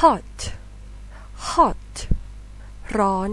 hot hot ร้อน